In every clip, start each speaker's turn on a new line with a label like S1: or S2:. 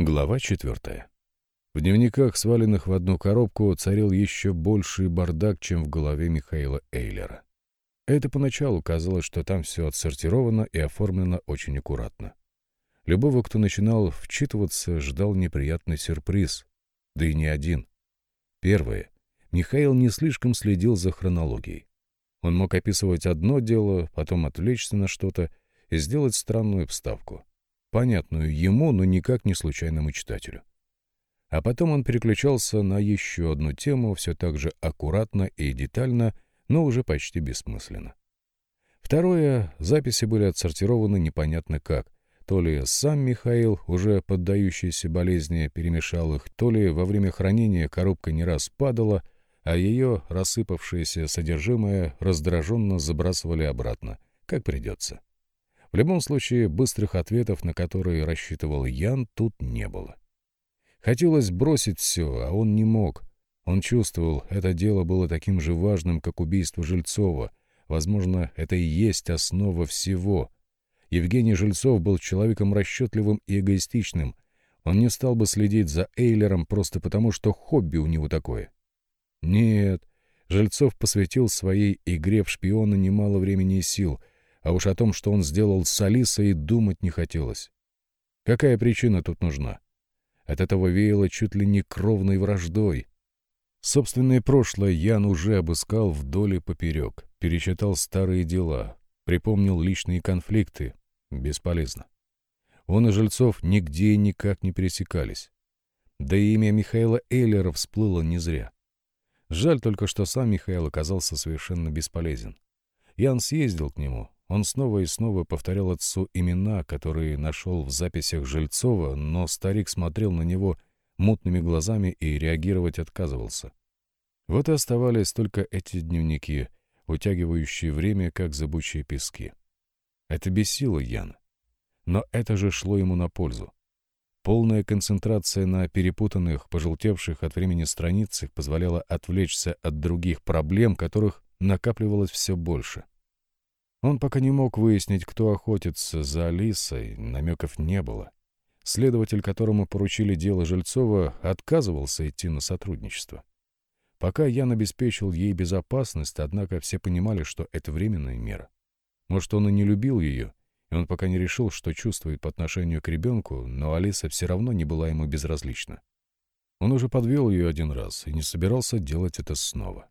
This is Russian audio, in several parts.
S1: Глава четвертая. В дневниках, сваленных в одну коробку, царил еще больший бардак, чем в голове Михаила Эйлера. Это поначалу казалось, что там все отсортировано и оформлено очень аккуратно. Любого, кто начинал вчитываться, ждал неприятный сюрприз. Да и не один. Первое. Михаил не слишком следил за хронологией. Он мог описывать одно дело, потом отвлечься на что-то и сделать странную вставку. Понятную ему, но никак не случайному читателю. А потом он переключался на еще одну тему, все так же аккуратно и детально, но уже почти бессмысленно. Второе, записи были отсортированы непонятно как. То ли сам Михаил, уже поддающийся болезни, перемешал их, то ли во время хранения коробка не раз падала, а ее рассыпавшееся содержимое раздраженно забрасывали обратно, как придется. В любом случае, быстрых ответов, на которые рассчитывал Ян, тут не было. Хотелось бросить все, а он не мог. Он чувствовал, это дело было таким же важным, как убийство Жильцова. Возможно, это и есть основа всего. Евгений Жильцов был человеком расчетливым и эгоистичным. Он не стал бы следить за Эйлером просто потому, что хобби у него такое. Нет, Жильцов посвятил своей игре в шпиона немало времени и сил, а уж о том, что он сделал с Алисой, думать не хотелось. Какая причина тут нужна? От этого веяло чуть ли не кровной враждой. Собственное прошлое Ян уже обыскал вдоль и поперек, перечитал старые дела, припомнил личные конфликты. Бесполезно. Он и Жильцов нигде и никак не пересекались. Да и имя Михаила Эйлера всплыло не зря. Жаль только, что сам Михаил оказался совершенно бесполезен. Ян съездил к нему, он снова и снова повторял отцу имена, которые нашел в записях Жильцова, но старик смотрел на него мутными глазами и реагировать отказывался. Вот и оставались только эти дневники, утягивающие время, как зыбучие пески. Это бесило Яна. Но это же шло ему на пользу. Полная концентрация на перепутанных, пожелтевших от времени страницах позволяла отвлечься от других проблем, которых накапливалось все больше. Он пока не мог выяснить, кто охотится за Алисой, намеков не было. Следователь, которому поручили дело Жильцова, отказывался идти на сотрудничество. Пока Ян обеспечил ей безопасность, однако все понимали, что это временная мера. Может, он и не любил ее, и он пока не решил, что чувствует по отношению к ребенку, но Алиса все равно не была ему безразлична. Он уже подвел ее один раз и не собирался делать это снова.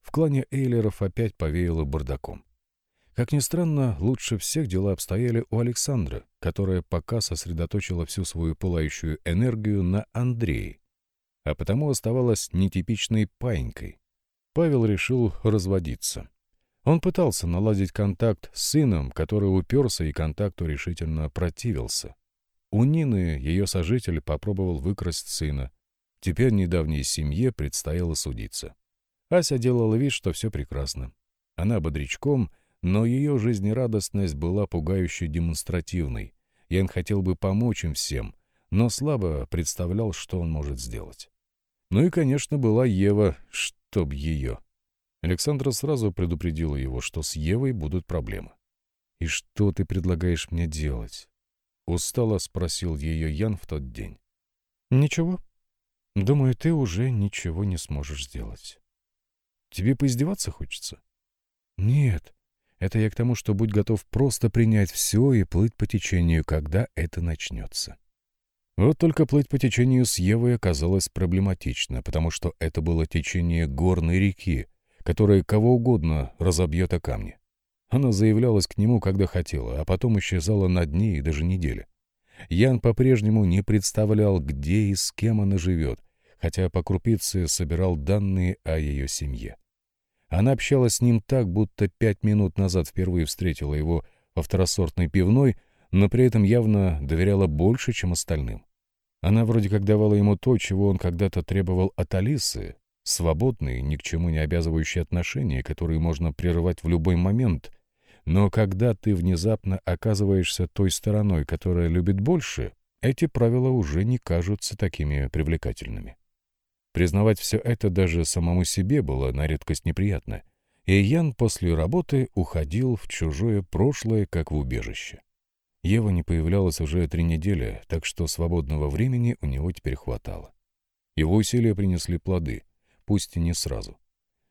S1: В клане Эйлеров опять повеяло бардаком. Как ни странно, лучше всех дела обстояли у Александра, которая пока сосредоточила всю свою пылающую энергию на Андрее, а потому оставалась нетипичной паинькой. Павел решил разводиться. Он пытался наладить контакт с сыном, который уперся и контакту решительно противился. У Нины ее сожитель попробовал выкрасть сына. Теперь недавней семье предстояло судиться. Ася делала вид, что все прекрасно. Она бодрячком — но ее жизнерадостность была пугающе демонстративной. Ян хотел бы помочь им всем, но слабо представлял, что он может сделать. Ну и, конечно, была Ева, чтоб ее. Александра сразу предупредила его, что с Евой будут проблемы. «И что ты предлагаешь мне делать?» Устало спросил ее Ян в тот день. «Ничего. Думаю, ты уже ничего не сможешь сделать. Тебе поиздеваться хочется?» «Нет. Это я к тому, что будь готов просто принять все и плыть по течению, когда это начнется. Вот только плыть по течению с Евой оказалось проблематично, потому что это было течение горной реки, которая кого угодно разобьет о камни. Она заявлялась к нему, когда хотела, а потом исчезала на дне и даже недели. Ян по-прежнему не представлял, где и с кем она живет, хотя по крупице собирал данные о ее семье. Она общалась с ним так, будто пять минут назад впервые встретила его во второсортной пивной, но при этом явно доверяла больше, чем остальным. Она вроде как давала ему то, чего он когда-то требовал от Алисы, свободные, ни к чему не обязывающие отношения, которые можно прерывать в любой момент. Но когда ты внезапно оказываешься той стороной, которая любит больше, эти правила уже не кажутся такими привлекательными. Признавать все это даже самому себе было на редкость неприятно, и Ян после работы уходил в чужое прошлое, как в убежище. Ева не появлялась уже три недели, так что свободного времени у него теперь хватало. Его усилия принесли плоды, пусть и не сразу.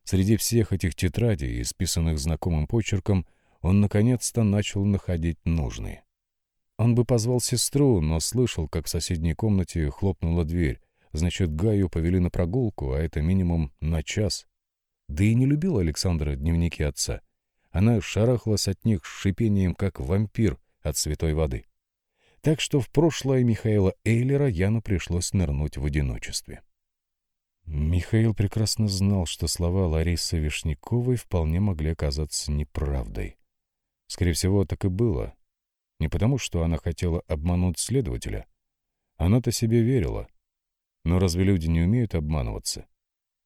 S1: Среди всех этих тетрадей, исписанных знакомым почерком, он наконец-то начал находить нужные. Он бы позвал сестру, но слышал, как в соседней комнате хлопнула дверь. Значит, Гаю повели на прогулку, а это минимум на час. Да и не любила Александра дневники отца. Она шарахалась от них с шипением, как вампир от святой воды. Так что в прошлое Михаила Эйлера Яну пришлось нырнуть в одиночестве. Михаил прекрасно знал, что слова Ларисы Вишняковой вполне могли оказаться неправдой. Скорее всего, так и было. Не потому, что она хотела обмануть следователя. Она-то себе верила. Но разве люди не умеют обманываться?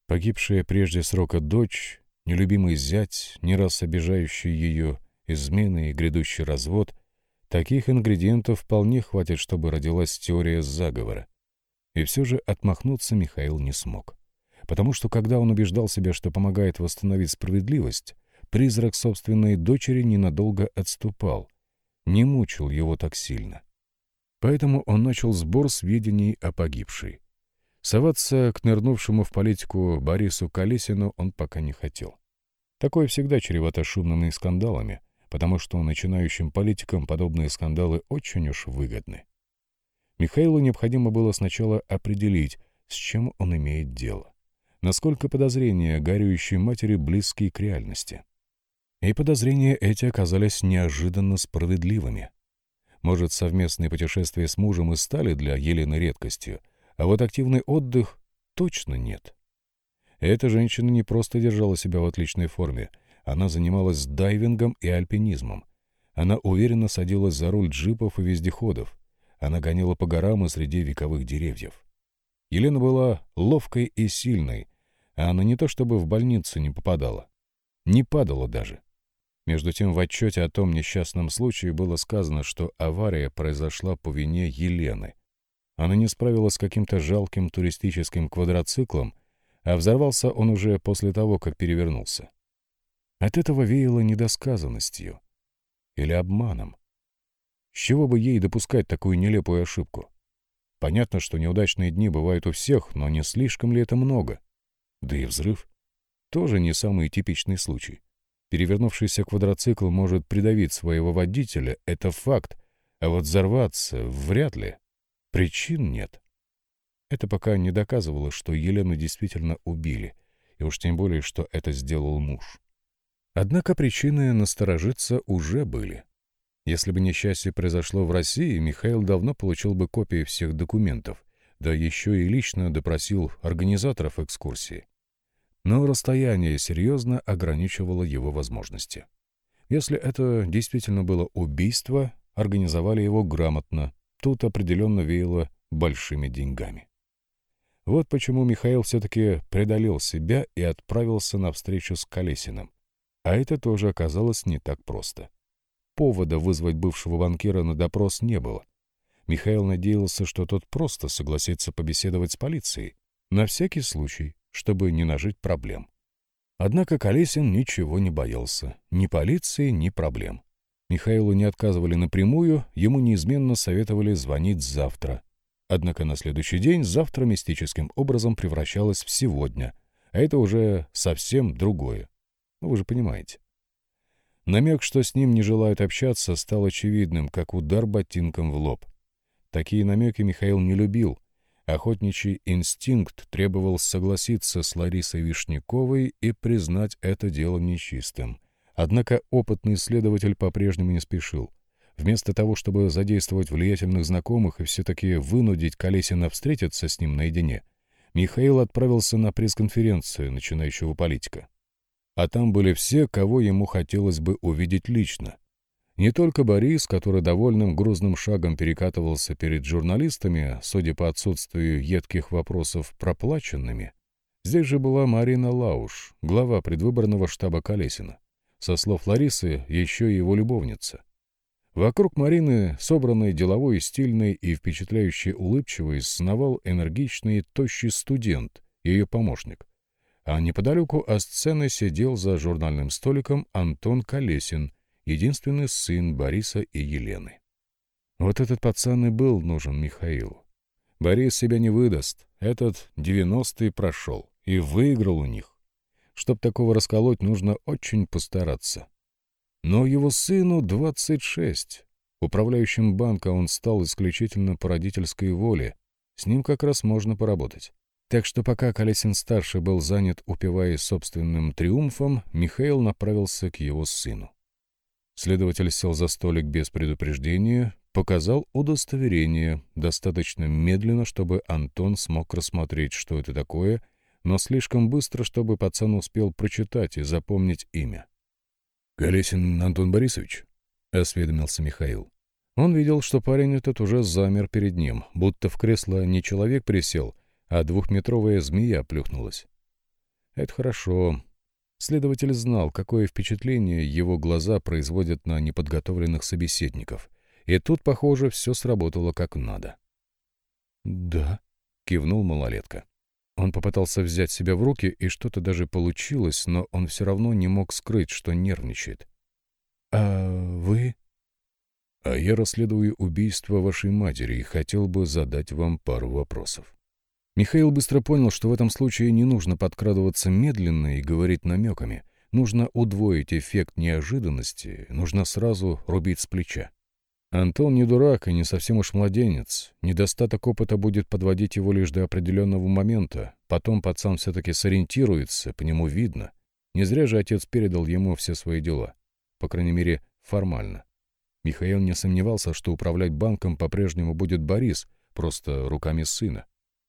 S1: Погибшая прежде срока дочь, нелюбимый зять, не раз обижающий ее, измены и грядущий развод — таких ингредиентов вполне хватит, чтобы родилась теория заговора. И все же отмахнуться Михаил не смог. Потому что когда он убеждал себя, что помогает восстановить справедливость, призрак собственной дочери ненадолго отступал, не мучил его так сильно. Поэтому он начал сбор сведений о погибшей. Соваться к нырнувшему в политику Борису Колесину он пока не хотел. Такое всегда чревато шумными скандалами, потому что начинающим политикам подобные скандалы очень уж выгодны. Михаилу необходимо было сначала определить, с чем он имеет дело, насколько подозрения горюющей матери близки к реальности. И подозрения эти оказались неожиданно справедливыми. Может, совместные путешествия с мужем и стали для Елены редкостью, а вот активный отдых точно нет. Эта женщина не просто держала себя в отличной форме, она занималась дайвингом и альпинизмом. Она уверенно садилась за руль джипов и вездеходов. Она гоняла по горам и среди вековых деревьев. Елена была ловкой и сильной, а она не то чтобы в больницу не попадала. Не падала даже. Между тем, в отчете о том несчастном случае было сказано, что авария произошла по вине Елены. Она не справилась с каким-то жалким туристическим квадроциклом, а взорвался он уже после того, как перевернулся. От этого веяло недосказанностью или обманом. С чего бы ей допускать такую нелепую ошибку? Понятно, что неудачные дни бывают у всех, но не слишком ли это много? Да и взрыв — тоже не самый типичный случай. Перевернувшийся квадроцикл может придавить своего водителя, это факт, а вот взорваться вряд ли. Причин нет. Это пока не доказывало, что Елену действительно убили, и уж тем более, что это сделал муж. Однако причины насторожиться уже были. Если бы несчастье произошло в России, Михаил давно получил бы копии всех документов, да еще и лично допросил организаторов экскурсии но расстояние серьезно ограничивало его возможности. Если это действительно было убийство, организовали его грамотно, тут определенно веяло большими деньгами. Вот почему Михаил все-таки преодолел себя и отправился на встречу с Колесиным. А это тоже оказалось не так просто. Повода вызвать бывшего банкира на допрос не было. Михаил надеялся, что тот просто согласится побеседовать с полицией. На всякий случай, чтобы не нажить проблем. Однако Колесин ничего не боялся. Ни полиции, ни проблем. Михаилу не отказывали напрямую, ему неизменно советовали звонить завтра. Однако на следующий день завтра мистическим образом превращалось в сегодня, а это уже совсем другое. Ну, вы же понимаете. Намек, что с ним не желают общаться, стал очевидным, как удар ботинком в лоб. Такие намеки Михаил не любил, Охотничий инстинкт требовал согласиться с Ларисой Вишняковой и признать это дело нечистым. Однако опытный следователь по-прежнему не спешил. Вместо того, чтобы задействовать влиятельных знакомых и все-таки вынудить Колесина встретиться с ним наедине, Михаил отправился на пресс-конференцию начинающего политика. А там были все, кого ему хотелось бы увидеть лично. Не только Борис, который довольным грузным шагом перекатывался перед журналистами, судя по отсутствию едких вопросов, проплаченными. Здесь же была Марина Лауш, глава предвыборного штаба Колесина. Со слов Ларисы, еще и его любовница. Вокруг Марины, собранной деловой, стильной и впечатляющей улыбчивой, сновал энергичный, тощий студент, ее помощник. А неподалеку от сцены сидел за журнальным столиком Антон Колесин — единственный сын Бориса и Елены. Вот этот пацан и был нужен Михаилу. Борис себя не выдаст. Этот девяностый прошел и выиграл у них. Чтоб такого расколоть, нужно очень постараться. Но его сыну 26. Управляющим банка он стал исключительно по родительской воле. С ним как раз можно поработать. Так что пока Колесин-старший был занят, упиваясь собственным триумфом, Михаил направился к его сыну. Следователь сел за столик без предупреждения, показал удостоверение, достаточно медленно, чтобы Антон смог рассмотреть, что это такое, но слишком быстро, чтобы пацан успел прочитать и запомнить имя. «Колесин Антон Борисович?» — осведомился Михаил. Он видел, что парень этот уже замер перед ним, будто в кресло не человек присел, а двухметровая змея плюхнулась. Это хорошо. Следователь знал, какое впечатление его глаза производят на неподготовленных собеседников — и тут, похоже, все сработало как надо. «Да», — кивнул малолетка. Он попытался взять себя в руки, и что-то даже получилось, но он все равно не мог скрыть, что нервничает. «А вы?» «А я расследую убийство вашей матери и хотел бы задать вам пару вопросов». Михаил быстро понял, что в этом случае не нужно подкрадываться медленно и говорить намеками. Нужно удвоить эффект неожиданности, нужно сразу рубить с плеча. Антон не дурак и не совсем уж младенец. Недостаток опыта будет подводить его лишь до определенного момента. Потом пацан все-таки сориентируется, по нему видно. Не зря же отец передал ему все свои дела. По крайней мере, формально. Михаил не сомневался, что управлять банком по-прежнему будет Борис, просто руками сына.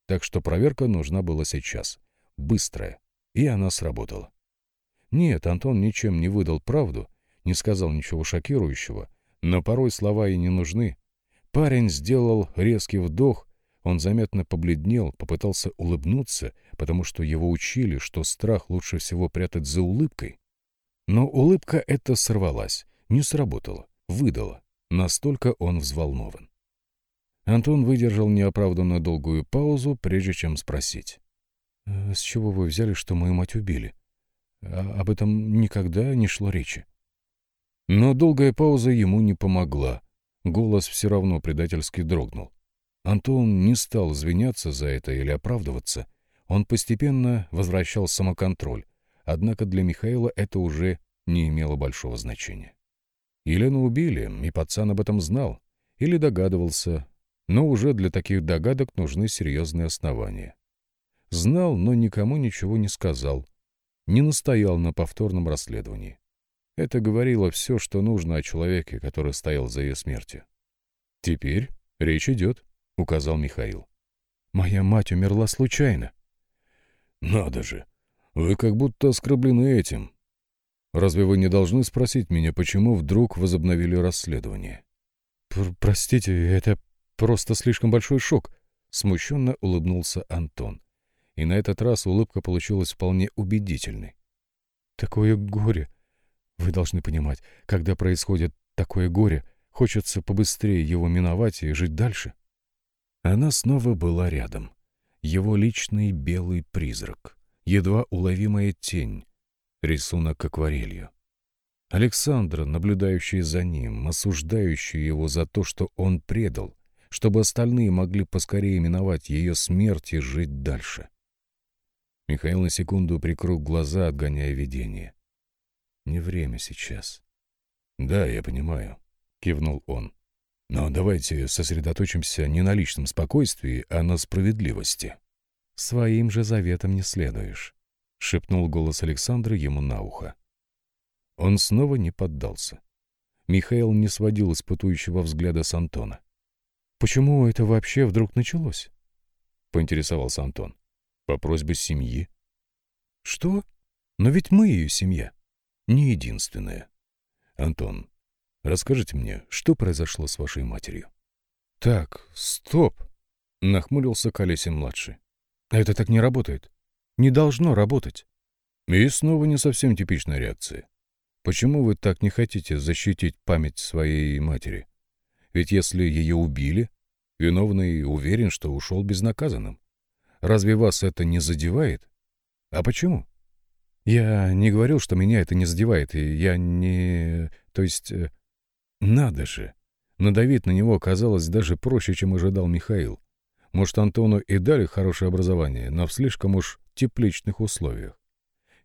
S1: Так что проверка нужна была сейчас. Быстрая. И она сработала. Нет, Антон ничем не выдал правду, не сказал ничего шокирующего, но порой слова и не нужны. Парень сделал резкий вдох, он заметно побледнел, попытался улыбнуться, потому что его учили, что страх лучше всего прятать за улыбкой. Но улыбка эта сорвалась, не сработала, выдала. Настолько он взволнован. Антон выдержал неоправданно долгую паузу, прежде чем спросить. «С чего вы взяли, что мою мать убили? А об этом никогда не шло речи». Но долгая пауза ему не помогла. Голос все равно предательски дрогнул. Антон не стал извиняться за это или оправдываться. Он постепенно возвращал самоконтроль. Однако для Михаила это уже не имело большого значения. Елену убили, и пацан об этом знал. Или догадывался. Но уже для таких догадок нужны серьезные основания. Знал, но никому ничего не сказал. Не настоял на повторном расследовании. Это говорило все, что нужно о человеке, который стоял за ее смертью. «Теперь речь идет», — указал Михаил. «Моя мать умерла случайно». «Надо же! Вы как будто оскорблены этим. Разве вы не должны спросить меня, почему вдруг возобновили расследование?» Пр «Простите, это просто слишком большой шок», — смущенно улыбнулся Антон. И на этот раз улыбка получилась вполне убедительной. «Такое горе! Вы должны понимать, когда происходит такое горе, хочется побыстрее его миновать и жить дальше. Она снова была рядом. Его личный белый призрак, едва уловимая тень, рисунок акварелью. Александра, наблюдающая за ним, осуждающая его за то, что он предал, чтобы остальные могли поскорее миновать ее смерть и жить дальше. Михаил на секунду прикрыл глаза, отгоняя видение. Не время сейчас. Да, я понимаю, кивнул он. Но давайте сосредоточимся не на личном спокойствии, а на справедливости. Своим же заветом не следуешь, шепнул голос Александра ему на ухо. Он снова не поддался. Михаил не сводил испытующего взгляда с Антона. «Почему это вообще вдруг началось?» — поинтересовался Антон. «По просьбе семьи». «Что? Но ведь мы ее семья» не единственное. Антон, расскажите мне, что произошло с вашей матерью? Так, стоп, нахмурился Колесин-младший. Это так не работает. Не должно работать. И снова не совсем типичная реакция. Почему вы так не хотите защитить память своей матери? Ведь если ее убили, виновный уверен, что ушел безнаказанным. Разве вас это не задевает? А почему? Я не говорил, что меня это не задевает, и я не... То есть... Э, надо же! Надавить на него оказалось даже проще, чем ожидал Михаил. Может, Антону и дали хорошее образование, но в слишком уж тепличных условиях.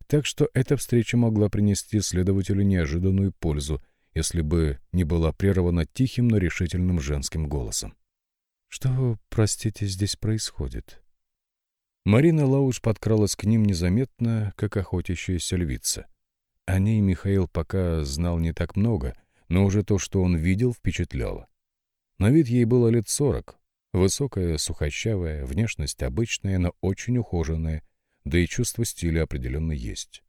S1: Так что эта встреча могла принести следователю неожиданную пользу, если бы не была прервана тихим, но решительным женским голосом. «Что, простите, здесь происходит?» Марина Лауш подкралась к ним незаметно, как охотящаяся львица. О ней Михаил пока знал не так много, но уже то, что он видел, впечатляло. На вид ей было лет сорок. Высокая, сухощавая, внешность обычная, но очень ухоженная, да и чувство стиля определенно есть.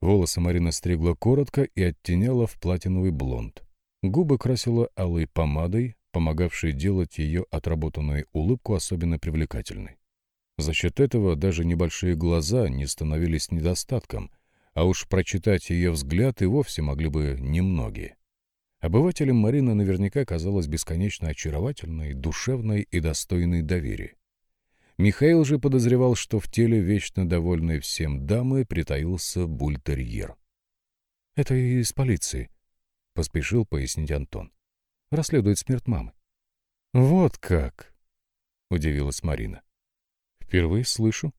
S1: Волосы Марина стригла коротко и оттеняла в платиновый блонд. Губы красила алой помадой, помогавшей делать ее отработанную улыбку особенно привлекательной. За счет этого даже небольшие глаза не становились недостатком, а уж прочитать ее взгляд и вовсе могли бы немногие. Обывателям Марина наверняка казалась бесконечно очаровательной, душевной и достойной доверия. Михаил же подозревал, что в теле вечно довольной всем дамы притаился бультерьер. «Это из полиции», — поспешил пояснить Антон. «Расследует смерть мамы». «Вот как!» — удивилась Марина. «Впервые слышу».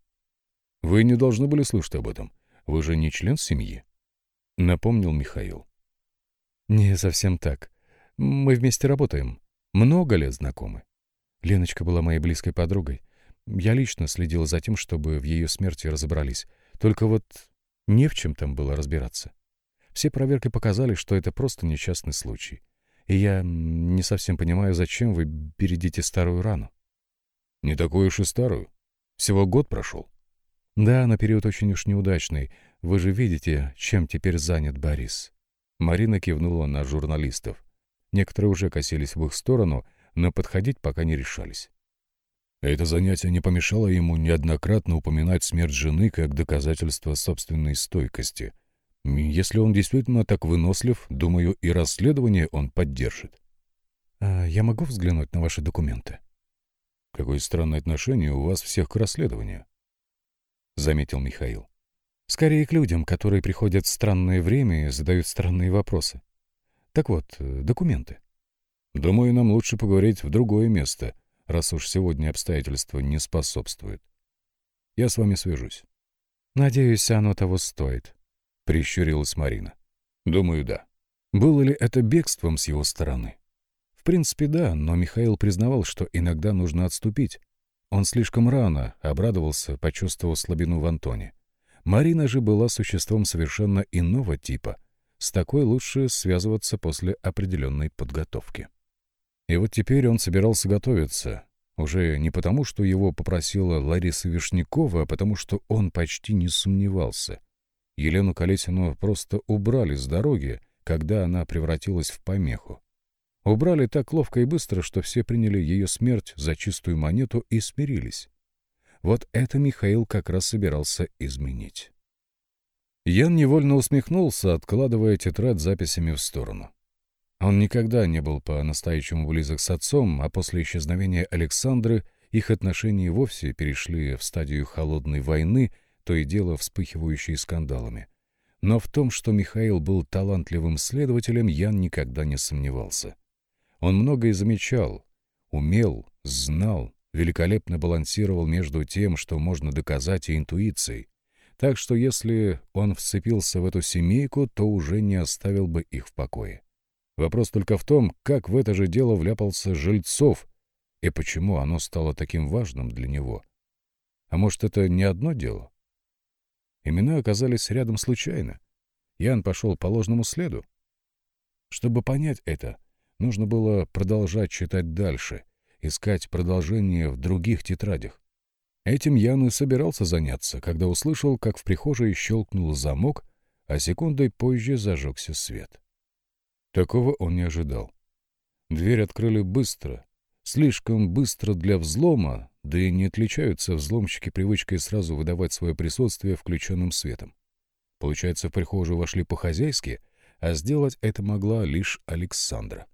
S1: «Вы не должны были слышать об этом. Вы же не член семьи», — напомнил Михаил. «Не совсем так. Мы вместе работаем. Много лет знакомы. Леночка была моей близкой подругой. Я лично следил за тем, чтобы в ее смерти разобрались. Только вот не в чем там было разбираться. Все проверки показали, что это просто несчастный случай. И я не совсем понимаю, зачем вы бередите старую рану. Не такую уж и старую. Всего год прошел. Да, на период очень уж неудачный. Вы же видите, чем теперь занят Борис. Марина кивнула на журналистов. Некоторые уже косились в их сторону, но подходить пока не решались. Это занятие не помешало ему неоднократно упоминать смерть жены как доказательство собственной стойкости. Если он действительно так вынослив, думаю, и расследование он поддержит. А «Я могу взглянуть на ваши документы?» «Какое странное отношение у вас всех к расследованию», — заметил Михаил. «Скорее к людям, которые приходят в странное время и задают странные вопросы. Так вот, э, документы». «Думаю, нам лучше поговорить в другое место», раз уж сегодня обстоятельства не способствуют. Я с вами свяжусь. Надеюсь, оно того стоит, — прищурилась Марина. Думаю, да. Было ли это бегством с его стороны? Принципе, да, но Михаил признавал, что иногда нужно отступить. Он слишком рано обрадовался, почувствовав слабину в Антоне. Марина же была существом совершенно иного типа. С такой лучше связываться после определенной подготовки. И вот теперь он собирался готовиться. Уже не потому, что его попросила Лариса Вишнякова, а потому что он почти не сомневался. Елену Колесину просто убрали с дороги, когда она превратилась в помеху. Убрали так ловко и быстро, что все приняли ее смерть за чистую монету и смирились. Вот это Михаил как раз собирался изменить. Ян невольно усмехнулся, откладывая тетрадь записями в сторону. Он никогда не был по-настоящему близок с отцом, а после исчезновения Александры их отношения вовсе перешли в стадию холодной войны, то и дело вспыхивающей скандалами. Но в том, что Михаил был талантливым следователем, Ян никогда не сомневался. Он многое замечал, умел, знал, великолепно балансировал между тем, что можно доказать, и интуицией. Так что если он вцепился в эту семейку, то уже не оставил бы их в покое. Вопрос только в том, как в это же дело вляпался Жильцов и почему оно стало таким важным для него. А может, это не одно дело? Имена оказались рядом случайно. Ян пошел по ложному следу. Чтобы понять это, нужно было продолжать читать дальше, искать продолжение в других тетрадях. Этим Ян и собирался заняться, когда услышал, как в прихожей щелкнул замок, а секундой позже зажегся свет. Такого он не ожидал. Дверь открыли быстро, слишком быстро для взлома, да и не отличаются взломщики привычкой сразу выдавать свое присутствие включенным светом. Получается, в прихожую вошли по-хозяйски, а сделать это могла лишь Александра.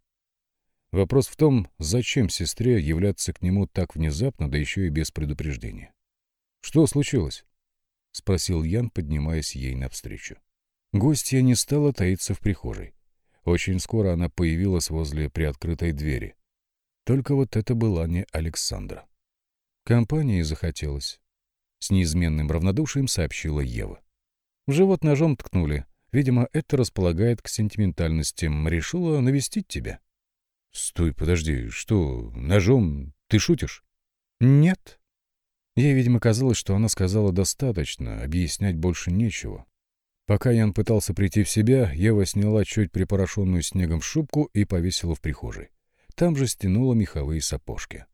S1: Вопрос в том, зачем сестре являться к нему так внезапно, да еще и без предупреждения. «Что случилось?» — спросил Ян, поднимаясь ей навстречу. Гостья не стала таиться в прихожей. Очень скоро она появилась возле приоткрытой двери. Только вот это была не Александра. Компании захотелось. С неизменным равнодушием сообщила Ева. В живот ножом ткнули. Видимо, это располагает к сентиментальностям. Решила навестить тебя. Стой, подожди, что, ножом? Ты шутишь? Нет. Ей, видимо, казалось, что она сказала достаточно, объяснять больше нечего. Пока Ян пытался прийти в себя, Ева сняла чуть припорошенную снегом шубку и повесила в прихожей. Там же стянула меховые сапожки.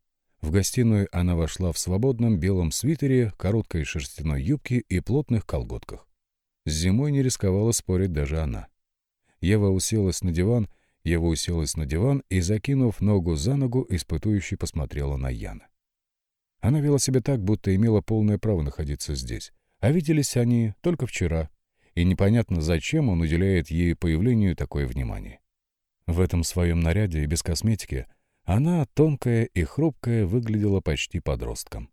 S1: В гостиную она вошла в свободном белом свитере, короткой шерстяной юбке и плотных колготках. С зимой не рисковала спорить даже она. Ева уселась на диван, Ева уселась на диван и, закинув ногу за ногу, испытующе посмотрела на Яна. Она вела себя так, будто имела полное право находиться здесь. А виделись они только вчера, и непонятно, зачем он уделяет ей появлению такое внимание. В этом своем наряде и без косметики она, тонкая и хрупкая, выглядела почти подростком.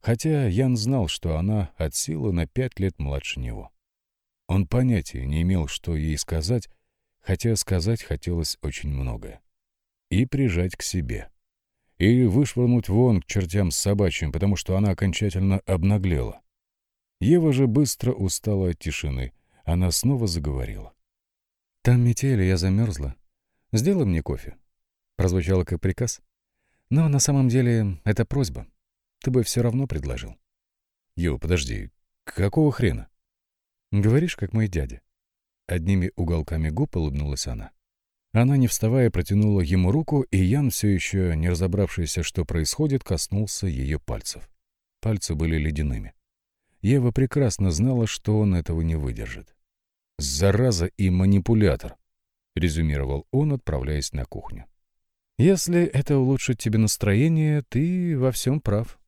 S1: Хотя Ян знал, что она от силы на пять лет младше него. Он понятия не имел, что ей сказать, хотя сказать хотелось очень многое. И прижать к себе. И вышвырнуть вон к чертям с собачьим, потому что она окончательно обнаглела. Ева же быстро устала от тишины, она снова заговорила. «Там метели, я замерзла. Сделай мне кофе». Прозвучало как приказ. Но на самом деле это просьба. Ты бы все равно предложил. Ё, подожди, какого хрена? Говоришь, как мой дядя. Одними уголками губ улыбнулась она. Она, не вставая, протянула ему руку, и Ян, все еще не разобравшийся, что происходит, коснулся ее пальцев. Пальцы были ледяными. Ева прекрасно знала, что он этого не выдержит. «Зараза и манипулятор», — резюмировал он, отправляясь на кухню. «Если это улучшит тебе настроение, ты во всем прав».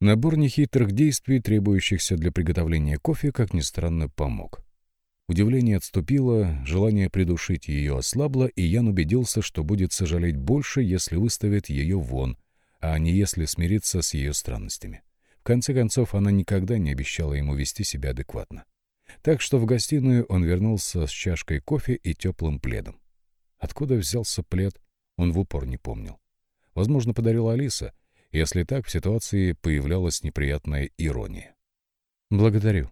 S1: Набор нехитрых действий, требующихся для приготовления кофе, как ни странно, помог. Удивление отступило, желание придушить ее ослабло, и Ян убедился, что будет сожалеть больше, если выставит ее вон, а не если смириться с ее странностями. В конце концов, она никогда не обещала ему вести себя адекватно. Так что в гостиную он вернулся с чашкой кофе и теплым пледом. Откуда взялся плед, он в упор не помнил. Возможно, подарила Алиса. Если так, в ситуации появлялась неприятная ирония. «Благодарю».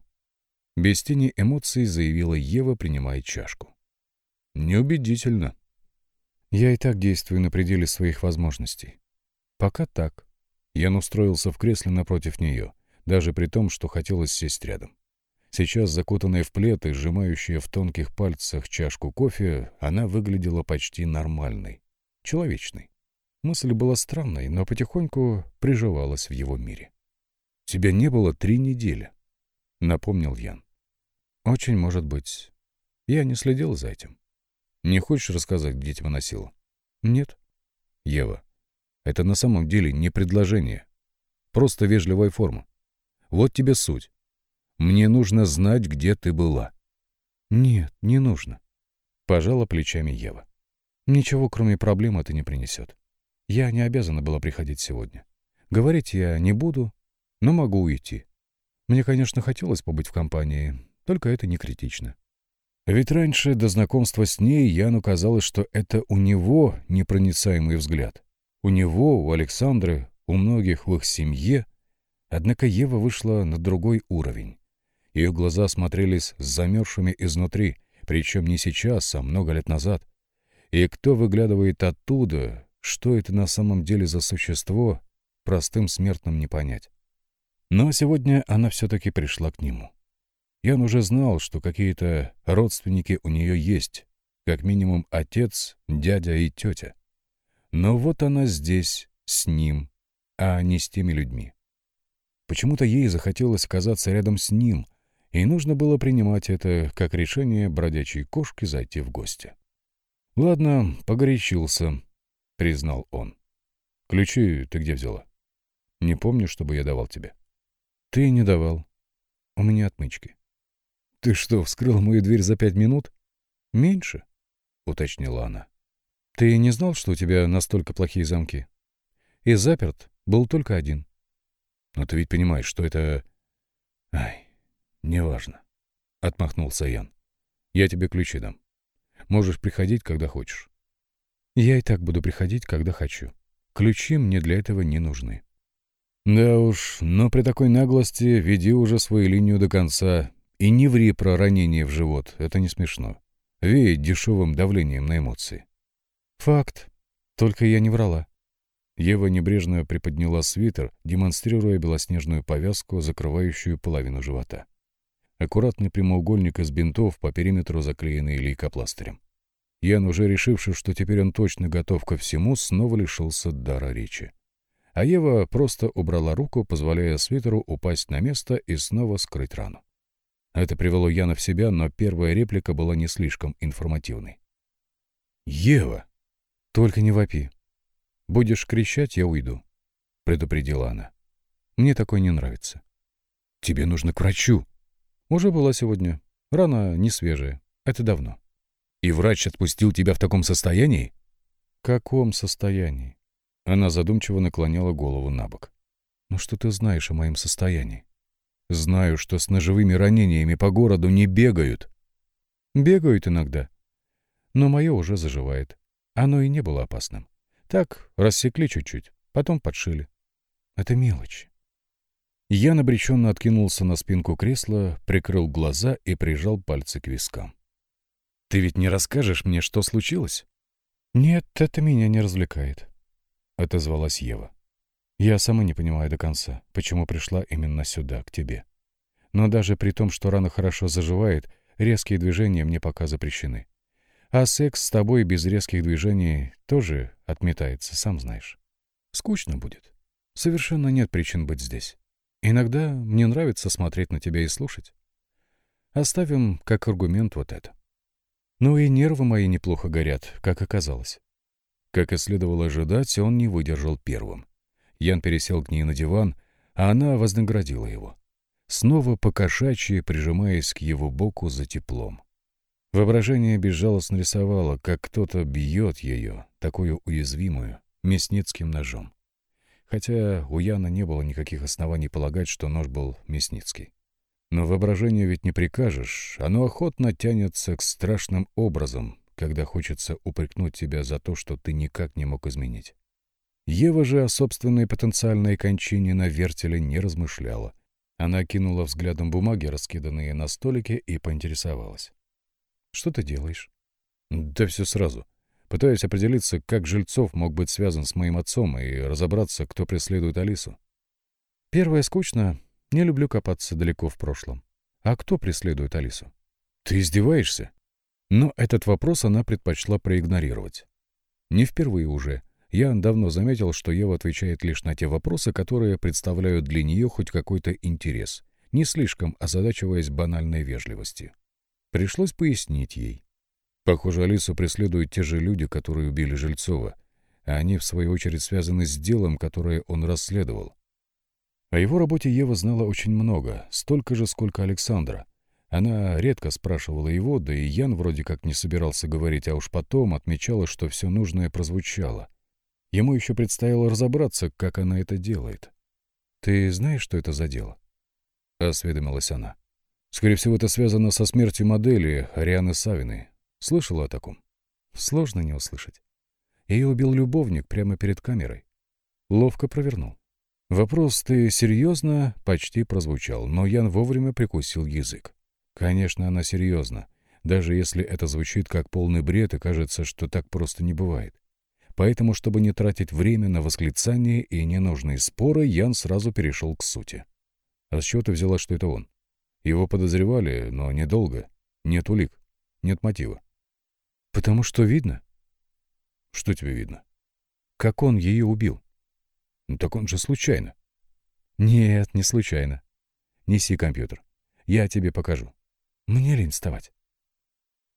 S1: Без тени эмоций заявила Ева, принимая чашку. «Неубедительно». «Я и так действую на пределе своих возможностей. Пока так». Ян устроился в кресле напротив нее, даже при том, что хотелось сесть рядом. Сейчас, закутанная в плед и сжимающая в тонких пальцах чашку кофе, она выглядела почти нормальной, человечной. Мысль была странной, но потихоньку приживалась в его мире. «Тебя не было три недели», — напомнил Ян. «Очень может быть. Я не следил за этим. Не хочешь рассказать, где тебя носило?» «Нет». «Ева, это на самом деле не предложение. Просто вежливая форма. Вот тебе суть. Мне нужно знать, где ты была». «Нет, не нужно», — пожала плечами Ева. «Ничего, кроме проблем, это не принесет. Я не обязана была приходить сегодня. Говорить я не буду, но могу уйти. Мне, конечно, хотелось побыть в компании, только это не критично. Ведь раньше, до знакомства с ней, Яну казалось, что это у него непроницаемый взгляд. У него, у Александры, у многих в их семье. Однако Ева вышла на другой уровень. Ее глаза смотрелись замерзшими изнутри, причем не сейчас, а много лет назад. И кто выглядывает оттуда, что это на самом деле за существо, простым смертным не понять. Но сегодня она все-таки пришла к нему. Ян уже знал, что какие-то родственники у нее есть, как минимум отец, дядя и тетя. Но вот она здесь, с ним, а не с теми людьми. Почему-то ей захотелось оказаться рядом с ним — и нужно было принимать это как решение бродячей кошки зайти в гости. «Ладно, погорячился», — признал он. «Ключи ты где взяла?» «Не помню, чтобы я давал тебе». «Ты не давал. У меня отмычки». «Ты что, вскрыл мою дверь за пять минут?» «Меньше», — уточнила она. «Ты не знал, что у тебя настолько плохие замки?» «И заперт был только один». «Но ты ведь понимаешь, что это...» «Ай, «Неважно», — отмахнулся Ян. «Я тебе ключи дам. Можешь приходить, когда хочешь. Я и так буду приходить, когда хочу. Ключи мне для этого не нужны. Да уж, но при такой наглости веди уже свою линию до конца и не ври про ранение в живот, это не смешно. Веет дешевым давлением на эмоции. Факт. Только я не врала. Ева небрежно приподняла свитер, демонстрируя белоснежную повязку, закрывающую половину живота. Аккуратный прямоугольник из бинтов по периметру заклеенный лейкопластырем. Ян, уже решивший, что теперь он точно готов ко всему, снова лишился дара речи. А Ева просто убрала руку, позволяя свитеру упасть на место и снова скрыть рану. Это привело Яна в себя, но первая реплика была не слишком информативной. «Ева!» «Только не вопи. Будешь кричать, я уйду», — предупредила она. «Мне такое не нравится». «Тебе нужно к врачу». «Уже была сегодня. Рана не свежая. Это давно».
S2: «И врач отпустил тебя в таком состоянии?»
S1: «Каком состоянии?» Она задумчиво наклоняла голову на бок. «Ну что ты знаешь о моем состоянии?» «Знаю, что с ножевыми ранениями по городу не бегают». «Бегают иногда. Но мое уже заживает. Оно и не было опасным. Так, рассекли чуть-чуть, потом подшили. Это мелочь. Я обреченно откинулся на спинку кресла, прикрыл глаза и прижал пальцы к вискам.
S2: «Ты ведь не расскажешь мне, что случилось?»
S1: «Нет, это меня не развлекает», — отозвалась Ева. «Я сама не понимаю до конца, почему пришла именно сюда, к тебе. Но даже при том, что рана хорошо заживает, резкие движения мне пока запрещены. А секс с тобой без резких движений тоже отметается, сам знаешь. Скучно будет. Совершенно нет причин быть здесь. Иногда мне нравится смотреть на тебя и слушать. Оставим как аргумент вот это. Ну и нервы мои неплохо горят, как оказалось. Как и следовало ожидать, он не выдержал первым. Ян пересел к ней на диван, а она вознаградила его. Снова покошачьи, прижимаясь к его боку за теплом. Воображение безжалостно рисовало, как кто-то бьет ее, такую уязвимую, мясницким ножом. Хотя у Яна не было никаких оснований полагать, что нож был мясницкий. Но воображение ведь не прикажешь, оно охотно тянется к страшным образом, когда хочется упрекнуть тебя за то, что ты никак не мог изменить. Ева же о собственной потенциальной кончине на вертеле не размышляла. Она кинула взглядом бумаги, раскиданные на столике, и поинтересовалась. Что ты делаешь? Да все сразу. Пытаюсь определиться, как Жильцов мог быть связан с моим отцом и разобраться, кто преследует Алису. Первое скучно. Не люблю копаться далеко в прошлом. А кто преследует Алису? Ты издеваешься? Но этот вопрос она предпочла проигнорировать. Не впервые уже. Я давно заметил, что Ева отвечает лишь на те вопросы, которые представляют для нее хоть какой-то интерес, не слишком озадачиваясь банальной вежливостью. Пришлось пояснить ей. Похоже, Алису преследуют те же люди, которые убили Жильцова, а они, в свою очередь, связаны с делом, которое он расследовал. О его работе Ева знала очень много, столько же, сколько Александра. Она редко спрашивала его, да и Ян вроде как не собирался говорить, а уж потом отмечала, что все нужное прозвучало. Ему еще предстояло разобраться, как она это делает. «Ты знаешь, что это за дело?» — осведомилась она. Скорее всего, это связано со смертью модели Арианы Савиной. Слышала о таком? Сложно не услышать. Ее убил любовник прямо перед камерой. Ловко провернул. Вопрос «ты серьезно?» почти прозвучал, но Ян вовремя прикусил язык. Конечно, она серьезна, даже если это звучит как полный бред и кажется, что так просто не бывает. Поэтому, чтобы не тратить время на восклицания и ненужные споры, Ян сразу перешел к сути. А с чего ты взяла, что это он? Его подозревали, но недолго. Нет улик, нет мотива. Потому что видно. Что тебе видно? Как он ее убил? Ну, так он же случайно. Нет, не случайно. Неси компьютер. Я тебе покажу. Мне лень вставать.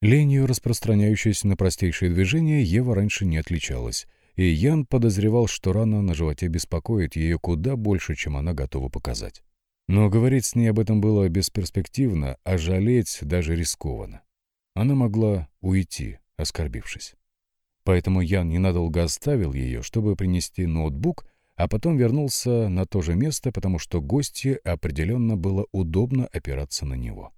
S1: Ленью, распространяющейся на простейшие движения, Ева раньше не отличалась, и Ян подозревал, что рана на животе беспокоит ее куда больше, чем она готова показать. Но говорить с ней об этом было бесперспективно, а жалеть даже рискованно. Она могла уйти, оскорбившись. Поэтому Ян ненадолго оставил ее, чтобы принести ноутбук, а потом вернулся на то же место, потому что гостье определенно было удобно опираться на него.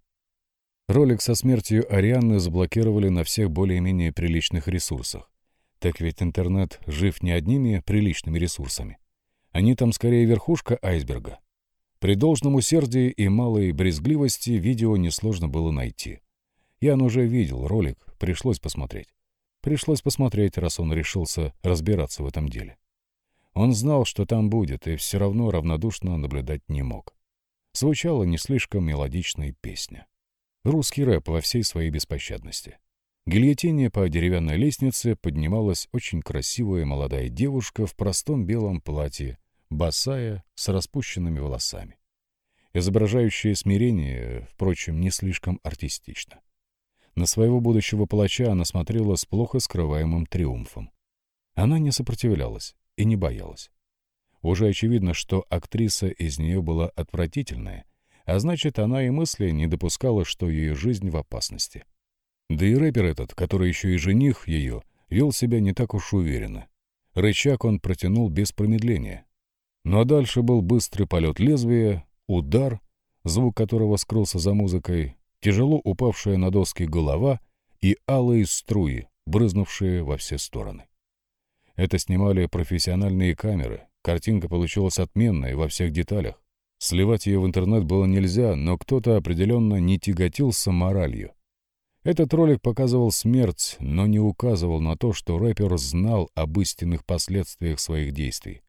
S1: Ролик со смертью Арианны заблокировали на всех более-менее приличных ресурсах. Так ведь интернет жив не одними приличными ресурсами. Они там скорее верхушка айсберга. При должном усердии и малой брезгливости видео несложно было найти. Ян уже видел ролик, пришлось посмотреть. Пришлось посмотреть, раз он решился разбираться в этом деле. Он знал, что там будет, и все равно равнодушно наблюдать не мог. Звучала не слишком мелодичная песня. Русский рэп во всей своей беспощадности. Гильотине по деревянной лестнице поднималась очень красивая молодая девушка в простом белом платье, босая, с распущенными волосами. Изображающее смирение, впрочем, не слишком артистично. На своего будущего палача она смотрела с плохо скрываемым триумфом. Она не сопротивлялась и не боялась. Уже очевидно, что актриса из нее была отвратительная, а значит, она и мысли не допускала, что ее жизнь в опасности. Да и рэпер этот, который еще и жених ее, вел себя не так уж уверенно. Рычаг он протянул без промедления. Ну а дальше был быстрый полет лезвия, удар, звук которого скрылся за музыкой, тяжело упавшая на доски голова и алые струи, брызнувшие во все стороны. Это снимали профессиональные камеры. Картинка получилась отменной во всех деталях. Сливать ее в интернет было нельзя, но кто-то определенно не тяготился моралью. Этот ролик показывал смерть, но не указывал на то, что рэпер знал об истинных последствиях своих действий.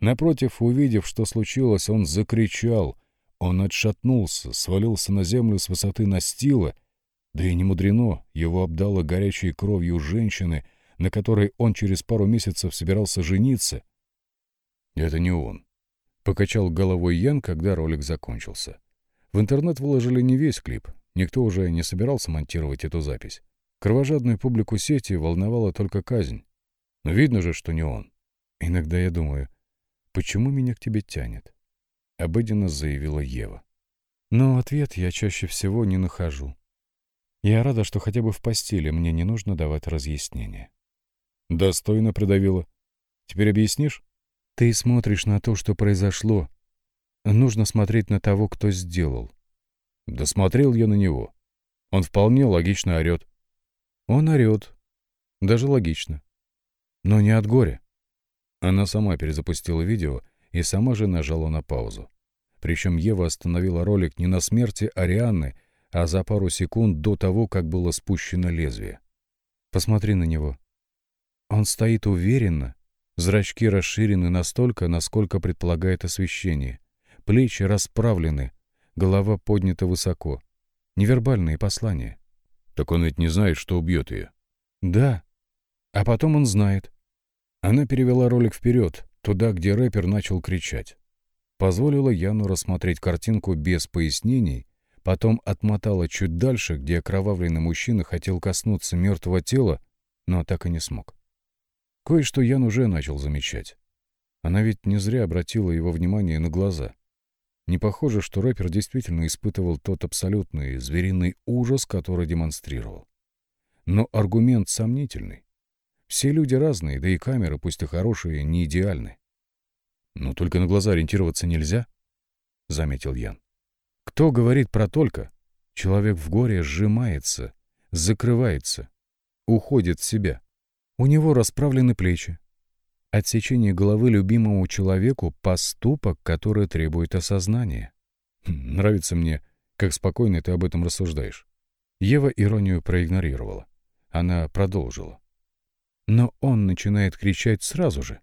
S1: Напротив, увидев, что случилось, он закричал. Он отшатнулся, свалился на землю с высоты настила. Да и не мудрено, его обдало горячей кровью женщины, на которой он через пару месяцев собирался жениться. Это не он. Покачал головой Ян, когда ролик закончился. В интернет выложили не весь клип, Никто уже не собирался монтировать эту запись. Кровожадную публику сети волновала только казнь. Но видно же, что не он. Иногда я думаю, почему меня к тебе тянет? Обыденно заявила Ева. Но ответ я чаще всего не нахожу. Я рада, что хотя бы в постели мне не нужно давать разъяснения. Достойно придавила. Теперь объяснишь? Ты смотришь на то, что произошло. Нужно смотреть на того, кто сделал. Досмотрел я на него. Он вполне логично орет. Он орет. Даже логично. Но не от горя. Она сама перезапустила видео и сама же нажала на паузу. Причем Ева остановила ролик не на смерти Арианны, а за пару секунд до того, как было спущено лезвие. Посмотри на него. Он стоит уверенно, зрачки расширены настолько, насколько предполагает освещение, плечи расправлены, голова поднята высоко. Невербальные послания. Так он ведь не знает, что убьет ее. Да. А потом он знает. Она перевела ролик вперед, туда, где рэпер начал кричать. Позволила Яну рассмотреть картинку без пояснений, потом отмотала чуть дальше, где окровавленный мужчина хотел коснуться мертвого тела, но так и не смог. Кое-что Ян уже начал замечать. Она ведь не зря обратила его внимание на глаза. Не похоже, что рэпер действительно испытывал тот абсолютный звериный ужас, который демонстрировал. Но аргумент сомнительный. Все люди разные, да и камеры, пусть и хорошие, не идеальны. «Но только на глаза ориентироваться нельзя», — заметил Ян. «Кто говорит про «только»? Человек в горе сжимается, закрывается, уходит в себя. У него расправлены плечи, Отсечение головы любимому человеку — поступок, который требует осознания. Хм, нравится мне, как спокойно ты об этом рассуждаешь. Ева иронию проигнорировала. Она продолжила. Но он начинает кричать сразу же.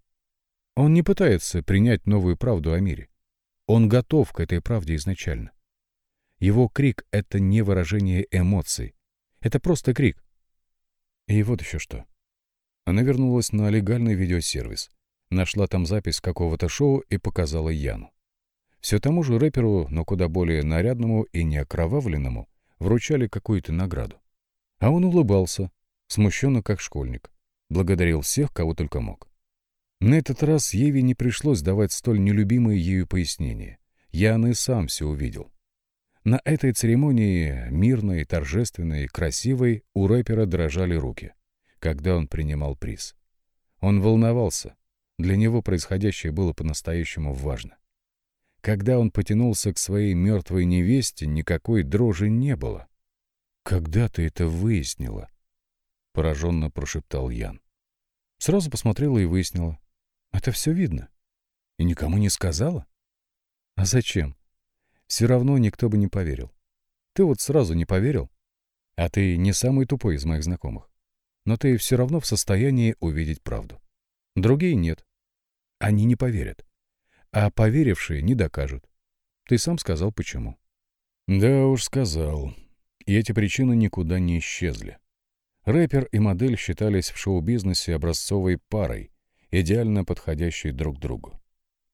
S1: Он не пытается принять новую правду о мире. Он готов к этой правде изначально. Его крик — это не выражение эмоций. Это просто крик. И вот еще что. Она вернулась на легальный видеосервис, нашла там запись какого-то шоу и показала Яну. Все тому же рэперу, но куда более нарядному и неокровавленному, вручали какую-то награду. А он улыбался, смущенно как школьник, благодарил всех, кого только мог. На этот раз Еве не пришлось давать столь нелюбимые ею пояснения. Ян и сам все увидел. На этой церемонии, мирной, торжественной, красивой, у рэпера дрожали руки когда он принимал приз. Он волновался. Для него происходящее было по-настоящему важно. Когда он потянулся к своей мертвой невесте, никакой дрожи не было. «Когда ты это выяснила?» — пораженно прошептал Ян. Сразу посмотрела и выяснила. «Это все видно. И никому не сказала?» «А зачем? Все равно никто бы не поверил. Ты вот сразу не поверил. А ты не самый тупой из моих знакомых. Но ты все равно в состоянии увидеть правду. Другие нет. Они не поверят. А поверившие не докажут. Ты сам сказал, почему. Да уж сказал. И эти причины никуда не исчезли. Рэпер и модель считались в шоу-бизнесе образцовой парой, идеально подходящей друг другу.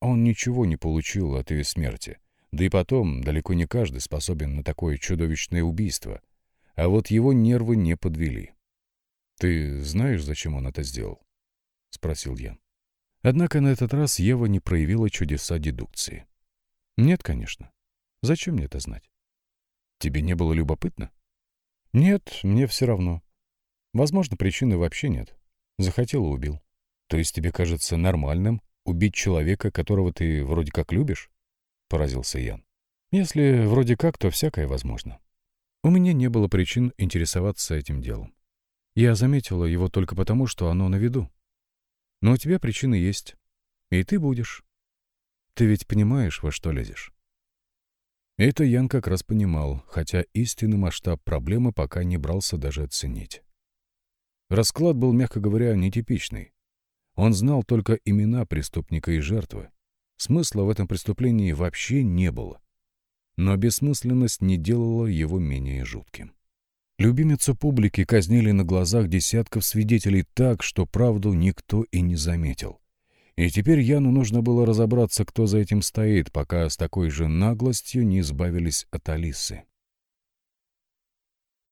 S1: Он ничего не получил от ее смерти. Да и потом, далеко не каждый способен на такое чудовищное убийство. А вот его нервы не подвели. «Ты знаешь, зачем он это сделал?» — спросил я. Однако на этот раз Ева не проявила чудеса дедукции. «Нет, конечно. Зачем мне это знать?» «Тебе не было любопытно?» «Нет, мне все равно. Возможно, причины вообще нет. Захотел и убил. То есть тебе кажется нормальным убить человека, которого ты вроде как любишь?» — поразился Ян. «Если вроде как, то всякое возможно. У меня не было причин интересоваться этим делом. Я заметила его только потому, что оно на виду. Но у тебя причины есть. И ты будешь. Ты ведь понимаешь, во что лезешь?» Это Ян как раз понимал, хотя истинный масштаб проблемы пока не брался даже оценить. Расклад был, мягко говоря, нетипичный. Он знал только имена преступника и жертвы. Смысла в этом преступлении вообще не было. Но бессмысленность не делала его менее жутким. Любимицу публики казнили на глазах десятков свидетелей так, что правду никто и не заметил. И теперь Яну нужно было разобраться, кто за этим стоит, пока с такой же наглостью не избавились от Алисы.